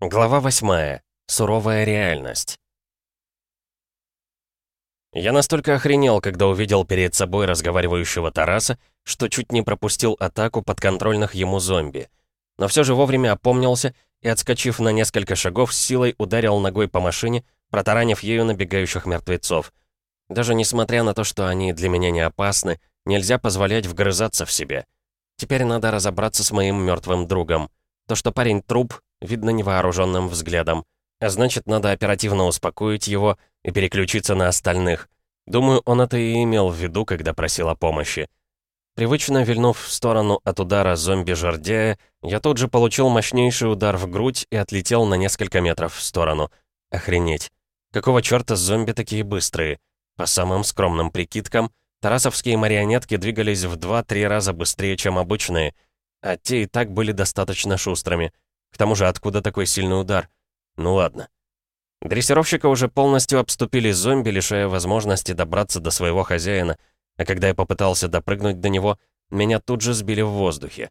Глава 8. Суровая реальность. Я настолько охренел, когда увидел перед собой разговаривающего Тараса, что чуть не пропустил атаку подконтрольных ему зомби. Но все же вовремя опомнился и, отскочив на несколько шагов, с силой ударил ногой по машине, протаранив ею набегающих мертвецов. Даже несмотря на то, что они для меня не опасны, нельзя позволять вгрызаться в себя. Теперь надо разобраться с моим мертвым другом. То, что парень труп, видно невооруженным взглядом. А значит, надо оперативно успокоить его и переключиться на остальных. Думаю, он это и имел в виду, когда просил о помощи. Привычно вильнув в сторону от удара зомби-жердяя, я тут же получил мощнейший удар в грудь и отлетел на несколько метров в сторону. Охренеть. Какого черта зомби такие быстрые? По самым скромным прикидкам, тарасовские марионетки двигались в 2-3 раза быстрее, чем обычные, а те и так были достаточно шустрыми — к тому же, откуда такой сильный удар? Ну ладно. Дрессировщика уже полностью обступили зомби, лишая возможности добраться до своего хозяина, а когда я попытался допрыгнуть до него, меня тут же сбили в воздухе.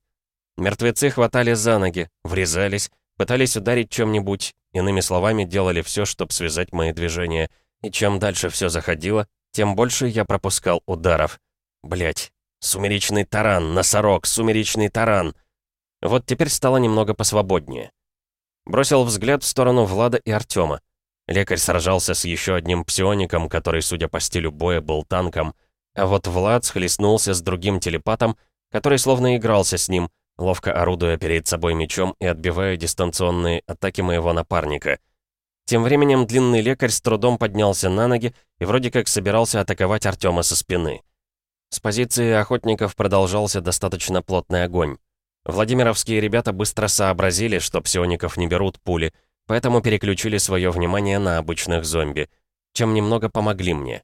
Мертвецы хватали за ноги, врезались, пытались ударить чем-нибудь, иными словами, делали все, чтобы связать мои движения. И чем дальше все заходило, тем больше я пропускал ударов. Блять, сумеречный таран, носорог, сумеречный таран — вот теперь стало немного посвободнее. Бросил взгляд в сторону Влада и Артема. Лекарь сражался с еще одним псиоником, который, судя по стилю боя, был танком. А вот Влад схлестнулся с другим телепатом, который словно игрался с ним, ловко орудуя перед собой мечом и отбивая дистанционные атаки моего напарника. Тем временем длинный лекарь с трудом поднялся на ноги и вроде как собирался атаковать Артема со спины. С позиции охотников продолжался достаточно плотный огонь. Владимировские ребята быстро сообразили, что псиоников не берут пули, поэтому переключили свое внимание на обычных зомби, чем немного помогли мне.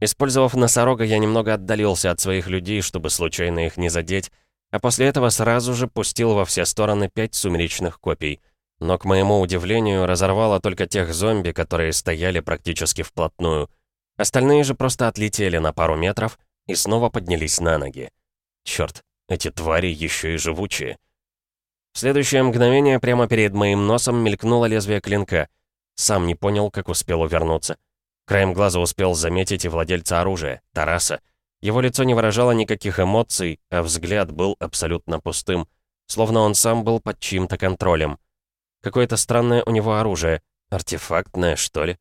Использовав носорога, я немного отдалился от своих людей, чтобы случайно их не задеть, а после этого сразу же пустил во все стороны пять сумеречных копий. Но, к моему удивлению, разорвало только тех зомби, которые стояли практически вплотную. Остальные же просто отлетели на пару метров и снова поднялись на ноги. Черт, эти твари еще и живучие. В следующее мгновение прямо перед моим носом мелькнуло лезвие клинка. Сам не понял, как успел увернуться. Краем глаза успел заметить и владельца оружия, Тараса. Его лицо не выражало никаких эмоций, а взгляд был абсолютно пустым, словно он сам был под чьим-то контролем. Какое-то странное у него оружие, артефактное, что ли?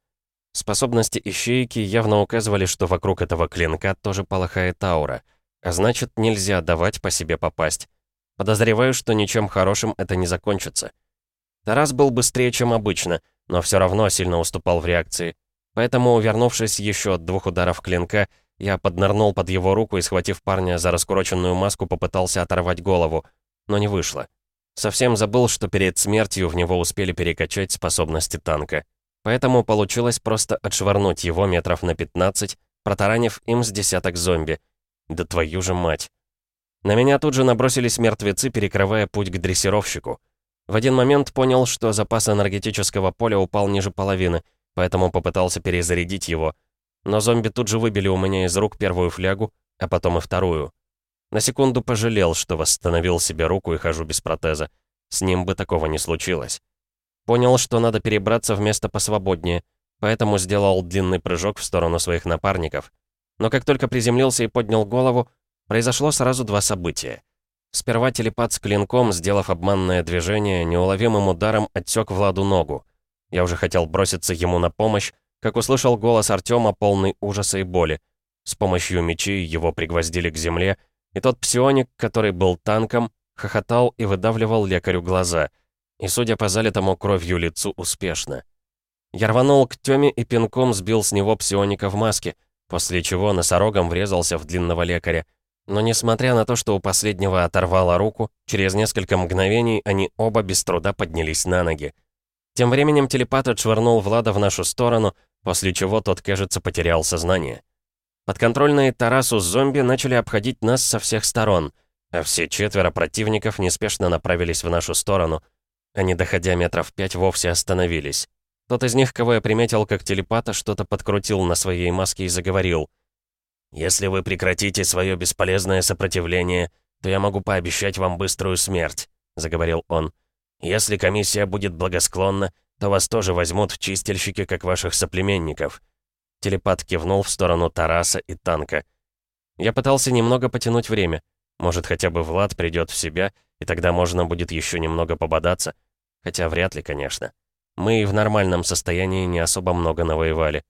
Способности ищейки явно указывали, что вокруг этого клинка тоже полыхает аура — а значит, нельзя давать по себе попасть. Подозреваю, что ничем хорошим это не закончится. Тарас был быстрее, чем обычно, но все равно сильно уступал в реакции. Поэтому, увернувшись еще от двух ударов клинка, я поднырнул под его руку и, схватив парня за раскуроченную маску, попытался оторвать голову. Но не вышло. Совсем забыл, что перед смертью в него успели перекачать способности танка. Поэтому получилось просто отшвырнуть его метров на 15, протаранив им с десяток зомби — да твою же мать. На меня тут же набросились мертвецы, перекрывая путь к дрессировщику. В один момент понял, что запас энергетического поля упал ниже половины, поэтому попытался перезарядить его. Но зомби тут же выбили у меня из рук первую флягу, а потом и вторую. На секунду пожалел, что восстановил себе руку и хожу без протеза. С ним бы такого не случилось. Понял, что надо перебраться в место посвободнее, поэтому сделал длинный прыжок в сторону своих напарников. Но как только приземлился и поднял голову, произошло сразу два события. Сперва телепат с клинком, сделав обманное движение, неуловимым ударом отсек Владу ногу. Я уже хотел броситься ему на помощь, как услышал голос Артема, полный ужаса и боли. С помощью мечей его пригвоздили к земле, и тот псионик, который был танком, хохотал и выдавливал лекарю глаза. И, судя по залитому кровью лицу, успешно. Я рванул к Тёме и пинком сбил с него псионика в маске — после чего носорогом врезался в длинного лекаря. Но несмотря на то, что у последнего оторвало руку, через несколько мгновений они оба без труда поднялись на ноги. Тем временем телепат отшвырнул Влада в нашу сторону, после чего тот, кажется, потерял сознание. Подконтрольные Тарасу зомби начали обходить нас со всех сторон, а все четверо противников неспешно направились в нашу сторону. Они, доходя метров пять, вовсе остановились. Тот из них, кого я приметил как телепата, что-то подкрутил на своей маске и заговорил. «Если вы прекратите свое бесполезное сопротивление, то я могу пообещать вам быструю смерть», — заговорил он. Если комиссия будет благосклонна, то вас тоже возьмут в чистильщики, как ваших соплеменников». Телепат кивнул в сторону Тараса и танка. Я пытался немного потянуть время. Может, хотя бы Влад придет в себя, и тогда можно будет еще немного пободаться. Хотя вряд ли, конечно. Мы и в нормальном состоянии не особо много навоевали.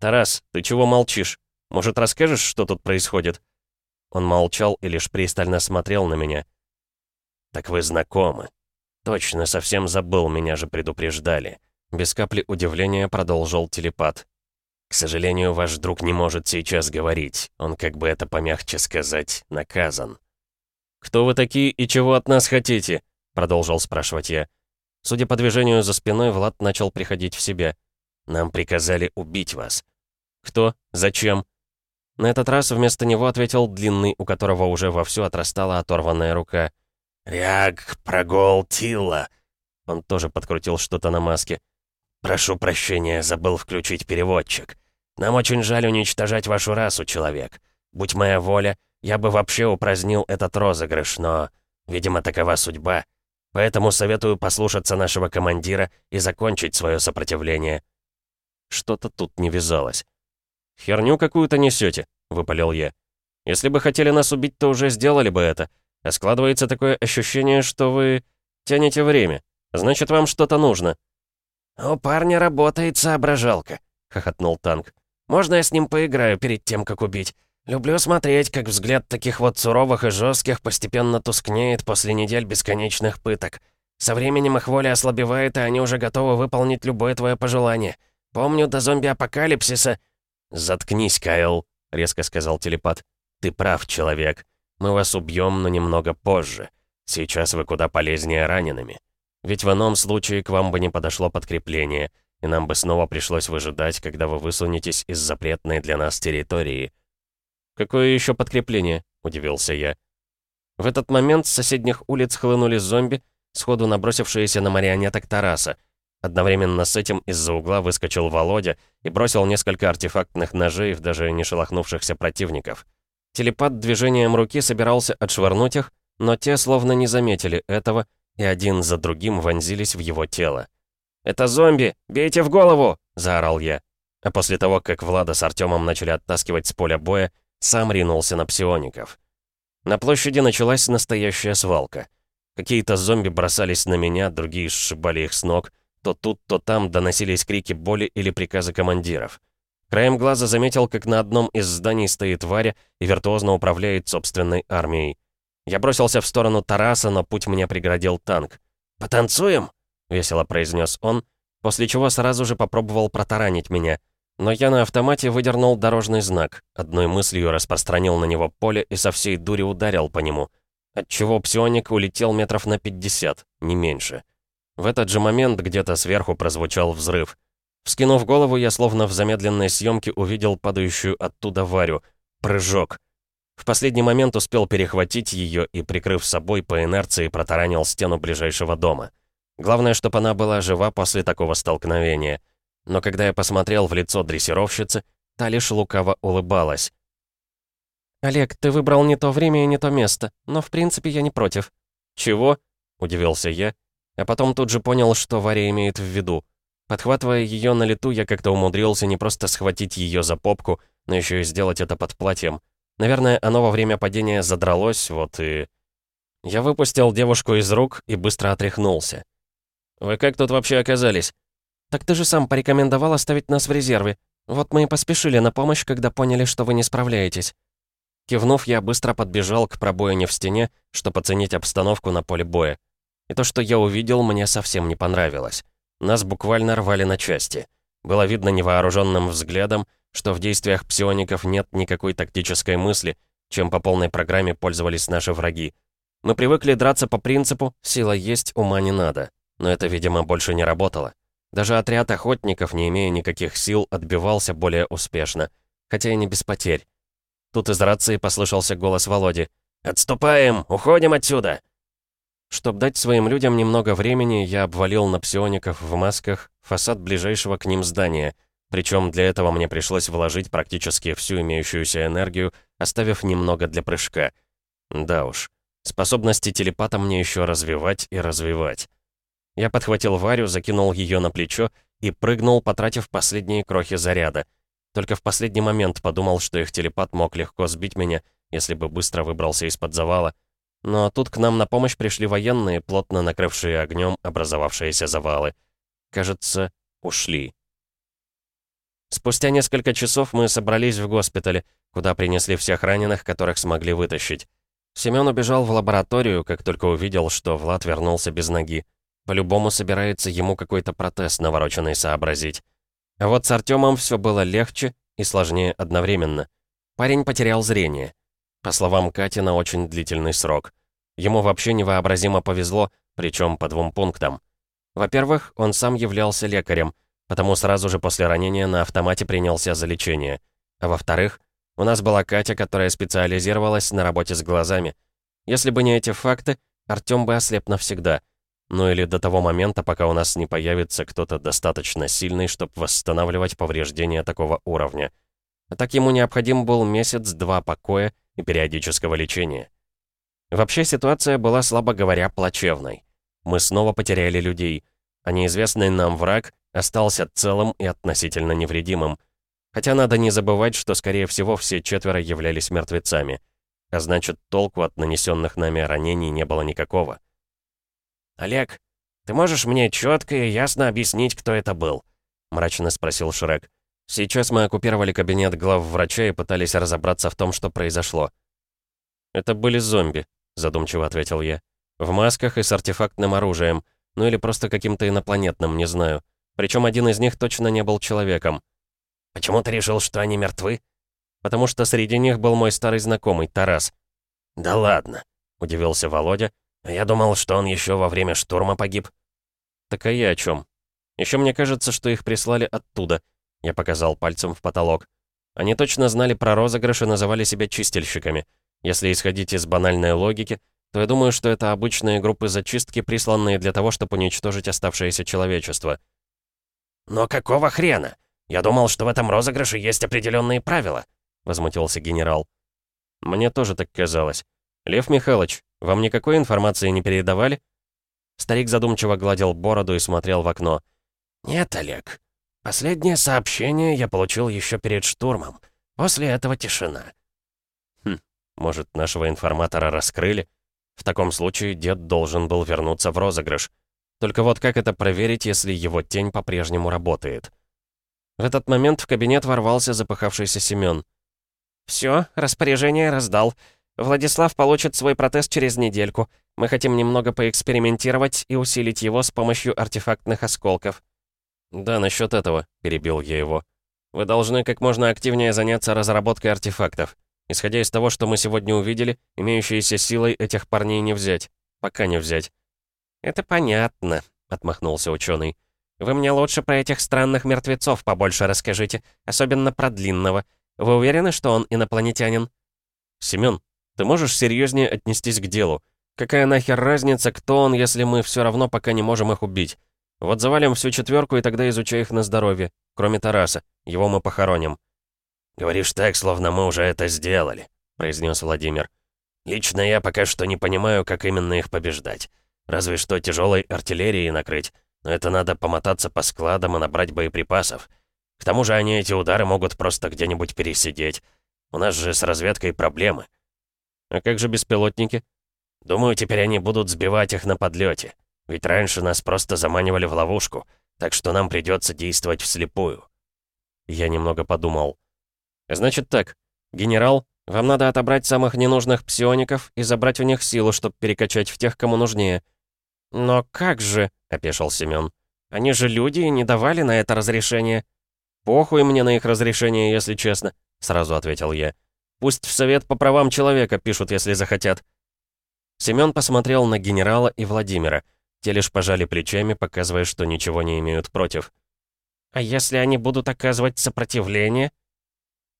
«Тарас, ты чего молчишь? Может, расскажешь, что тут происходит?» Он молчал и лишь пристально смотрел на меня. «Так вы знакомы. Точно, совсем забыл, меня же предупреждали». Без капли удивления продолжил телепат. «К сожалению, ваш друг не может сейчас говорить. Он, как бы это помягче сказать, наказан». «Кто вы такие и чего от нас хотите?» Продолжил спрашивать я. Судя по движению за спиной, Влад начал приходить в себя. «Нам приказали убить вас». «Кто? Зачем?» На этот раз вместо него ответил длинный, у которого уже вовсю отрастала оторванная рука. «Ряг, прогол, Тилла!» Он тоже подкрутил что-то на маске. «Прошу прощения, забыл включить переводчик. Нам очень жаль уничтожать вашу расу, человек. Будь моя воля, я бы вообще упразднил этот розыгрыш, но, видимо, такова судьба. Поэтому советую послушаться нашего командира и закончить свое сопротивление». Что-то тут не вязалось. «Херню какую-то несете», — выпалил я. «Если бы хотели нас убить, то уже сделали бы это. А складывается такое ощущение, что вы тянете время. Значит, вам что-то нужно». «У парня работает соображалка», — хохотнул танк. «Можно я с ним поиграю перед тем, как убить? Люблю смотреть, как взгляд таких вот суровых и жестких постепенно тускнеет после недель бесконечных пыток. Со временем их воля ослабевает, и они уже готовы выполнить любое твое пожелание. Помню, до зомби-апокалипсиса...» «Заткнись, Кайл», — резко сказал телепат. «Ты прав, человек. Мы вас убьем, но немного позже. Сейчас вы куда полезнее ранеными. Ведь в ином случае к вам бы не подошло подкрепление, и нам бы снова пришлось выжидать, когда вы высунетесь из запретной для нас территории». «Какое еще подкрепление?» — удивился я. В этот момент с соседних улиц хлынули зомби, сходу набросившиеся на марионеток Тараса — Одновременно с этим из-за угла выскочил Володя и бросил несколько артефактных ножей в даже не шелохнувшихся противников. Телепат движением руки собирался отшвырнуть их, но те словно не заметили этого и один за другим вонзились в его тело. «Это зомби! Бейте в голову!» — заорал я. А после того, как Влада с Артемом начали оттаскивать с поля боя, сам ринулся на псиоников. На площади началась настоящая свалка. Какие-то зомби бросались на меня, другие сшибали их с ног — то тут, то там доносились крики боли или приказы командиров. Краем глаза заметил, как на одном из зданий стоит Варя и виртуозно управляет собственной армией. Я бросился в сторону Тараса, но путь мне преградил танк. «Потанцуем?» — весело произнес он, после чего сразу же попробовал протаранить меня. Но я на автомате выдернул дорожный знак, одной мыслью распространил на него поле и со всей дури ударил по нему, отчего псионик улетел метров на 50, не меньше. В этот же момент где-то сверху прозвучал взрыв. Вскинув голову, я словно в замедленной съемке увидел падающую оттуда Варю. Прыжок. В последний момент успел перехватить ее и, прикрыв собой, по инерции протаранил стену ближайшего дома. Главное, чтобы она была жива после такого столкновения. Но когда я посмотрел в лицо дрессировщицы, та лишь лукаво улыбалась. «Олег, ты выбрал не то время и не то место, но в принципе я не против». «Чего?» — удивился я а потом тут же понял, что Варя имеет в виду. Подхватывая ее на лету, я как-то умудрился не просто схватить ее за попку, но еще и сделать это под платьем. Наверное, оно во время падения задралось, вот и... Я выпустил девушку из рук и быстро отряхнулся. «Вы как тут вообще оказались?» «Так ты же сам порекомендовал оставить нас в резерве. Вот мы и поспешили на помощь, когда поняли, что вы не справляетесь». Кивнув, я быстро подбежал к пробоине в стене, чтобы оценить обстановку на поле боя. И то, что я увидел, мне совсем не понравилось. Нас буквально рвали на части. Было видно невооруженным взглядом, что в действиях псиоников нет никакой тактической мысли, чем по полной программе пользовались наши враги. Мы привыкли драться по принципу «сила есть, ума не надо». Но это, видимо, больше не работало. Даже отряд охотников, не имея никаких сил, отбивался более успешно. Хотя и не без потерь. Тут из рации послышался голос Володи. «Отступаем! Уходим отсюда!» Чтобы дать своим людям немного времени, я обвалил на псиоников в масках фасад ближайшего к ним здания. Причем для этого мне пришлось вложить практически всю имеющуюся энергию, оставив немного для прыжка. Да уж. Способности телепата мне еще развивать и развивать. Я подхватил Варю, закинул ее на плечо и прыгнул, потратив последние крохи заряда. Только в последний момент подумал, что их телепат мог легко сбить меня, если бы быстро выбрался из-под завала. Но тут к нам на помощь пришли военные, плотно накрывшие огнем образовавшиеся завалы. Кажется, ушли. Спустя несколько часов мы собрались в госпитале, куда принесли всех раненых, которых смогли вытащить. Семён убежал в лабораторию, как только увидел, что Влад вернулся без ноги. По-любому собирается ему какой-то протез навороченный сообразить. А вот с Артемом все было легче и сложнее одновременно. Парень потерял зрение. По словам Кати, на очень длительный срок. Ему вообще невообразимо повезло, причем по двум пунктам. Во-первых, он сам являлся лекарем, потому сразу же после ранения на автомате принялся за лечение. А во-вторых, у нас была Катя, которая специализировалась на работе с глазами. Если бы не эти факты, Артём бы ослеп навсегда. Ну или до того момента, пока у нас не появится кто-то достаточно сильный, чтобы восстанавливать повреждения такого уровня. А так ему необходим был месяц-два покоя и периодического лечения. Вообще ситуация была, слабо говоря, плачевной. Мы снова потеряли людей, а неизвестный нам враг остался целым и относительно невредимым. Хотя надо не забывать, что, скорее всего, все четверо являлись мертвецами. А значит, толку от нанесенных нами ранений не было никакого. «Олег, ты можешь мне четко и ясно объяснить, кто это был?» — мрачно спросил Шрек. Сейчас мы оккупировали кабинет глав врача и пытались разобраться в том, что произошло. «Это были зомби», — задумчиво ответил я. «В масках и с артефактным оружием. Ну или просто каким-то инопланетным, не знаю. Причем один из них точно не был человеком. «Почему ты решил, что они мертвы?» «Потому что среди них был мой старый знакомый, Тарас». «Да ладно», — удивился Володя. «Я думал, что он еще во время штурма погиб». «Так а я о чем? Еще мне кажется, что их прислали оттуда». Я показал пальцем в потолок. Они точно знали про розыгрыш и называли себя чистильщиками. Если исходить из банальной логики, то я думаю, что это обычные группы зачистки, присланные для того, чтобы уничтожить оставшееся человечество. «Но какого хрена? Я думал, что в этом розыгрыше есть определенные правила», — возмутился генерал. «Мне тоже так казалось. Лев Михайлович, вам никакой информации не передавали?» Старик задумчиво гладил бороду и смотрел в окно. «Нет, Олег. Последнее сообщение я получил еще перед штурмом. После этого тишина». «Хм, может, нашего информатора раскрыли? В таком случае дед должен был вернуться в розыгрыш. Только вот как это проверить, если его тень по-прежнему работает? В этот момент в кабинет ворвался запыхавшийся Семён. «Всё, распоряжение раздал. Владислав получит свой протез через недельку. Мы хотим немного поэкспериментировать и усилить его с помощью артефактных осколков». «Да, насчёт этого», — перебил я его. «Вы должны как можно активнее заняться разработкой артефактов. Исходя из того, что мы сегодня увидели, имеющиеся силой этих парней не взять. Пока не взять. «Это понятно», — отмахнулся ученый. «Вы мне лучше про этих странных мертвецов побольше расскажите, особенно про длинного. Вы уверены, что он инопланетянин?» «Семён, ты можешь серьезнее отнестись к делу? Какая нахер разница, кто он, если мы все равно пока не можем их убить? Вот завалим всю четверку и тогда изучай их на здоровье, кроме Тараса. Его мы похороним». «Говоришь так, словно мы уже это сделали», — произнес Владимир. «Лично я пока что не понимаю, как именно их побеждать. Разве что тяжелой артиллерией накрыть. Но это надо помотаться по складам и набрать боеприпасов. К тому же они эти удары могут просто где-нибудь пересидеть. У нас же с разведкой проблемы. А как же беспилотники? Думаю, теперь они будут сбивать их на подлете. Ведь раньше нас просто заманивали в ловушку, так что нам придется действовать вслепую. Я немного подумал. Значит так, генерал, вам надо отобрать самых ненужных псиоников и забрать у них силу, чтобы перекачать в тех, кому нужнее. «Но как же?» — опешил Семён. «Они же люди и не давали на это разрешение». «Похуй мне на их разрешение, если честно», — сразу ответил я. «Пусть в Совет по правам человека пишут, если захотят». Семён посмотрел на генерала и Владимира. Те лишь пожали плечами, показывая, что ничего не имеют против. «А если они будут оказывать сопротивление?»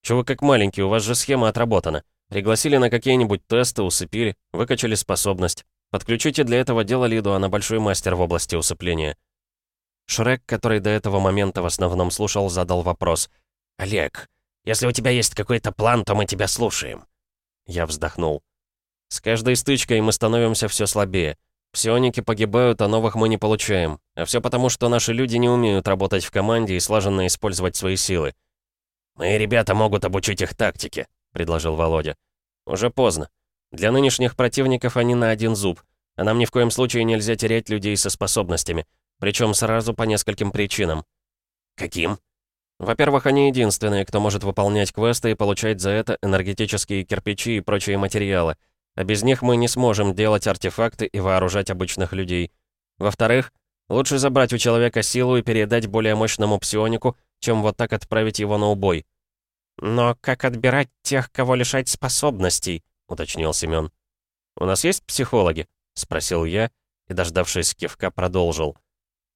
«Чего как маленький, у вас же схема отработана. Пригласили на какие-нибудь тесты, усыпили, выкачали способность. Подключите для этого дела Лиду, она большой мастер в области усыпления». Шрек, который до этого момента в основном слушал, задал вопрос. «Олег, если у тебя есть какой-то план, то мы тебя слушаем». Я вздохнул. С каждой стычкой мы становимся все слабее. Псионики погибают, а новых мы не получаем. А все потому, что наши люди не умеют работать в команде и слаженно использовать свои силы. «Мои ребята могут обучить их тактике», — предложил Володя. «Уже поздно. Для нынешних противников они на один зуб, а нам ни в коем случае нельзя терять людей со способностями, причем сразу по нескольким причинам». «Каким?» Во-первых, они единственные, кто может выполнять квесты и получать за это энергетические кирпичи и прочие материалы — а без них мы не сможем делать артефакты и вооружать обычных людей. Во-вторых, лучше забрать у человека силу и передать более мощному псионику, чем вот так отправить его на убой. «Но как отбирать тех, кого лишать способностей?» — уточнил Семён. «У нас есть психологи?» — спросил я и, дождавшись кивка, продолжил.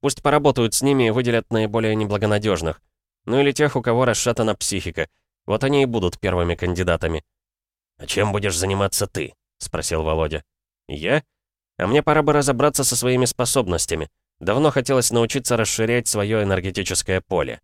«Пусть поработают с ними и выделят наиболее неблагонадежных. Ну или тех, у кого расшатана психика. Вот они и будут первыми кандидатами». «А чем будешь заниматься ты?» — спросил Володя. «Я? А мне пора бы разобраться со своими способностями. Давно хотелось научиться расширять свое энергетическое поле».